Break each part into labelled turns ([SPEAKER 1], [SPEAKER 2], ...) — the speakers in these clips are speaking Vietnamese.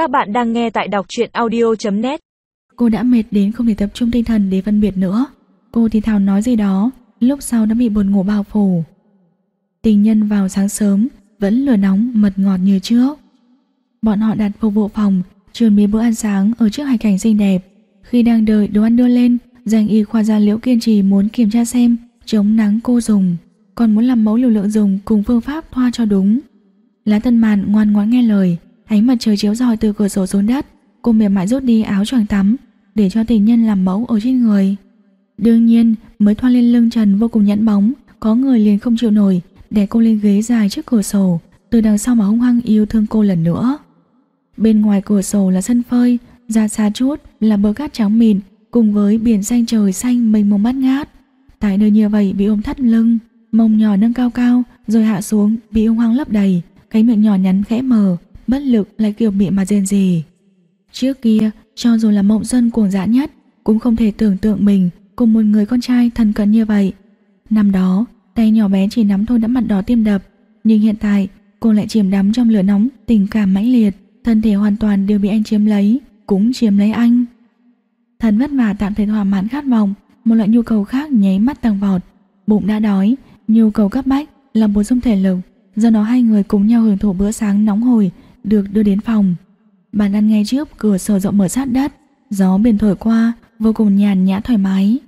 [SPEAKER 1] Các bạn đang nghe tại đọc truyện audio.net
[SPEAKER 2] Cô đã mệt đến không thể tập trung tinh thần để phân biệt nữa. Cô thì thào nói gì đó, lúc sau đã bị buồn ngủ bao phủ. Tình nhân vào sáng sớm, vẫn lửa nóng mật ngọt như trước. Bọn họ đặt phục vụ phòng, chuẩn bị bữa ăn sáng ở trước hải cảnh xinh đẹp. Khi đang đợi đồ ăn đưa lên, danh y khoa gia liễu kiên trì muốn kiểm tra xem chống nắng cô dùng, còn muốn làm mẫu liều lượng dùng cùng phương pháp thoa cho đúng. Lá tân màn ngoan ngoãn nghe lời, ánh mặt trời chiếu rọi từ cửa sổ xuống đất, cô mềm mại rút đi áo choàng tắm để cho tình nhân làm mẫu ở trên người. Đương nhiên, mới thoa lên lưng trần vô cùng nhẵn bóng, có người liền không chịu nổi, đè cô lên ghế dài trước cửa sổ, từ đằng sau mà hung hăng yêu thương cô lần nữa. Bên ngoài cửa sổ là sân phơi, ra xa chút là bờ cát trắng mịn cùng với biển xanh trời xanh mênh mông bát ngát. Tại nơi như vậy bị ôm thắt lưng, mông nhỏ nâng cao cao rồi hạ xuống bị hung hăng lấp đầy, cái miệng nhỏ nhắn khẽ mở bất lực lại kiểu bị mà rên gì. Trước kia, cho dù là mộng xuân cuồng dã nhất, cũng không thể tưởng tượng mình cùng một người con trai thân cận như vậy. Năm đó, tay nhỏ bé chỉ nắm thôi đã mặt đỏ tim đập, nhưng hiện tại cô lại chìm đắm trong lửa nóng, tình cảm mãnh liệt, thân thể hoàn toàn đều bị anh chiếm lấy, cũng chiếm lấy anh. Thần vất vả tạm thời thỏa mãn khát vọng, một loại nhu cầu khác nháy mắt tăng vọt, bụng đã đói, nhu cầu cấp bách là bổ sung thể lực, do đó hai người cùng nhau hưởng thụ bữa sáng nóng hổi được đưa đến phòng. Bàn ăn ngay trước cửa sổ rộng mở sát đất, gió biển thổi qua, vô cùng nhàn nhã thoải mái.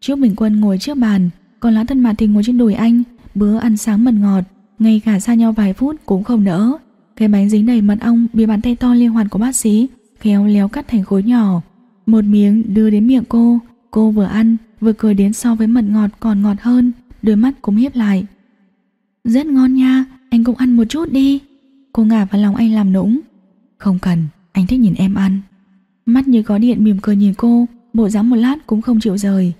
[SPEAKER 2] Trước Bình Quân ngồi trước bàn, còn lá thân mặt thì ngồi trên đùi anh, bữa ăn sáng mật ngọt, ngay cả xa nhau vài phút cũng không nỡ. Cái bánh dính đầy mật ong bị bàn tay to liên hoàn của bác sĩ khéo léo cắt thành khối nhỏ. Một miếng đưa đến miệng cô, cô vừa ăn vừa cười đến so với mật ngọt còn ngọt hơn, đôi mắt cũng hiếp lại. Rất ngon nha, anh cũng ăn một chút đi. Cô ngả vào lòng anh làm nũng. Không cần, anh thích nhìn em ăn. Mắt như có điện mỉm cười nhìn cô, bộ dáng một lát cũng không chịu rời.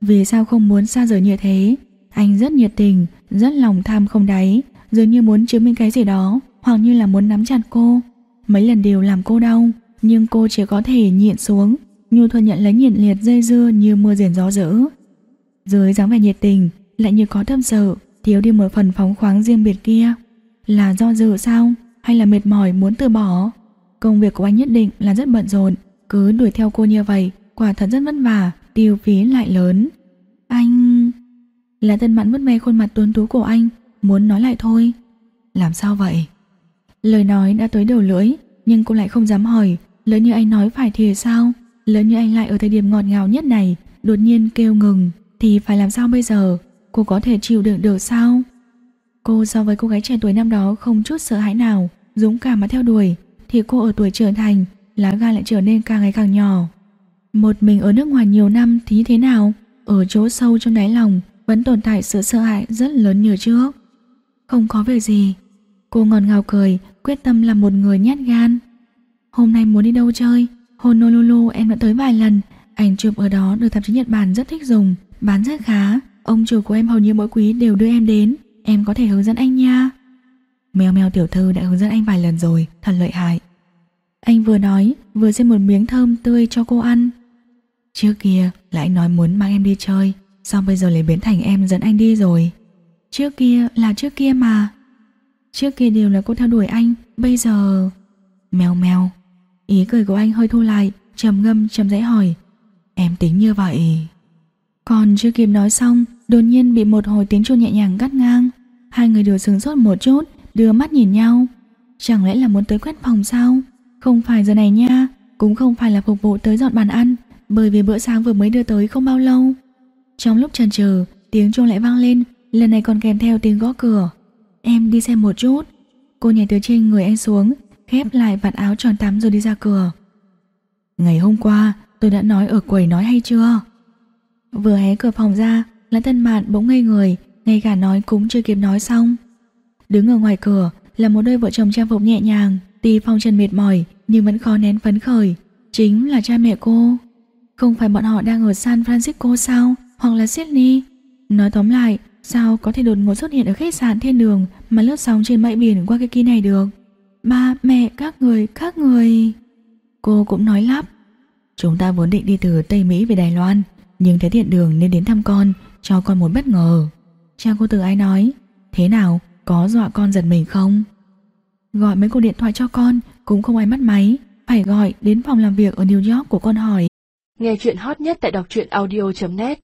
[SPEAKER 2] Vì sao không muốn xa rời như thế? Anh rất nhiệt tình, rất lòng tham không đáy, dường như muốn chứng minh cái gì đó, hoặc như là muốn nắm chặt cô. Mấy lần đều làm cô đau, nhưng cô chỉ có thể nhịn xuống, nhu thuận nhận lấy nhiệt liệt dây dưa như mưa rền gió dữ. Dưới dáng vẻ nhiệt tình, lại như có tâm sự, thiếu đi một phần phóng khoáng riêng biệt kia. Là do dự sao? Hay là mệt mỏi muốn từ bỏ? Công việc của anh nhất định là rất bận rộn, cứ đuổi theo cô như vậy, quả thật rất vất vả, tiêu phí lại lớn. Anh... Là tân mãn vứt ve khuôn mặt tuấn tú của anh, muốn nói lại thôi. Làm sao vậy? Lời nói đã tới đầu lưỡi, nhưng cô lại không dám hỏi, lỡ như anh nói phải thì sao? Lỡ như anh lại ở thời điểm ngọt ngào nhất này, đột nhiên kêu ngừng, thì phải làm sao bây giờ? Cô có thể chịu đựng được sao? Cô so với cô gái trẻ tuổi năm đó không chút sợ hãi nào, dũng cảm mà theo đuổi, thì cô ở tuổi trưởng thành, lá gan lại trở nên càng ngày càng nhỏ. Một mình ở nước ngoài nhiều năm thì thế nào? Ở chỗ sâu trong đáy lòng vẫn tồn tại sự sợ hãi rất lớn như trước. Không có việc gì. Cô ngọt ngào cười, quyết tâm làm một người nhát gan. Hôm nay muốn đi đâu chơi? Honolulu em đã tới vài lần, ảnh chụp ở đó được tạp chí Nhật Bản rất thích dùng, bán rất khá. Ông chủ của em hầu như mỗi quý đều đưa em đến, em có thể hướng dẫn anh nha. Mèo mèo tiểu thư đã hướng dẫn anh vài lần rồi, thật lợi hại. Anh vừa nói, vừa xin một miếng thơm tươi cho cô ăn. Trước kia là anh nói muốn mang em đi chơi, sao bây giờ lại biến thành em dẫn anh đi rồi? Trước kia là trước kia mà. Trước kia đều là cô theo đuổi anh, bây giờ... Mèo mèo. Ý cười của anh hơi thu lại, trầm ngâm trầm rãi hỏi. Em tính như vậy... Còn chưa kịp nói xong, đột nhiên bị một hồi tiếng chuông nhẹ nhàng cắt ngang. Hai người đều sừng sốt một chút, đưa mắt nhìn nhau. Chẳng lẽ là muốn tới quét phòng sao? Không phải giờ này nha, cũng không phải là phục vụ tới dọn bàn ăn, bởi vì bữa sáng vừa mới đưa tới không bao lâu. Trong lúc chần chờ, tiếng chuông lại vang lên, lần này còn kèm theo tiếng gõ cửa. Em đi xem một chút. Cô nhảy từ trên người anh xuống, khép lại vạt áo tròn tắm rồi đi ra cửa. Ngày hôm qua, tôi đã nói ở quầy nói hay chưa? Vừa hé cửa phòng ra, Lãn tân mạn bỗng ngây người, ngay cả nói cũng chưa kịp nói xong. Đứng ở ngoài cửa là một đôi vợ chồng trang phục nhẹ nhàng, tuy phong trần mệt mỏi nhưng vẫn khó nén phấn khởi. Chính là cha mẹ cô. Không phải bọn họ đang ở San Francisco sao? Hoặc là Sydney? Nói tóm lại, sao có thể đột ngột xuất hiện ở khách sạn thiên đường mà lướt sóng trên bãi biển qua cái kia này được? Ba, mẹ, các người, các người... Cô cũng nói lắp. Chúng ta vốn định đi từ Tây Mỹ về Đài Loan, nhưng thấy thiện đường nên đến thăm con, cho con một bất ngờ. Cha cô từ ai nói, thế nào, có dọa con giật mình không? Gọi mấy cuộc điện thoại cho con cũng không ai bắt máy, phải gọi đến phòng làm việc ở New York của con hỏi.
[SPEAKER 1] Nghe chuyện hot nhất tại đọc truyện audio.net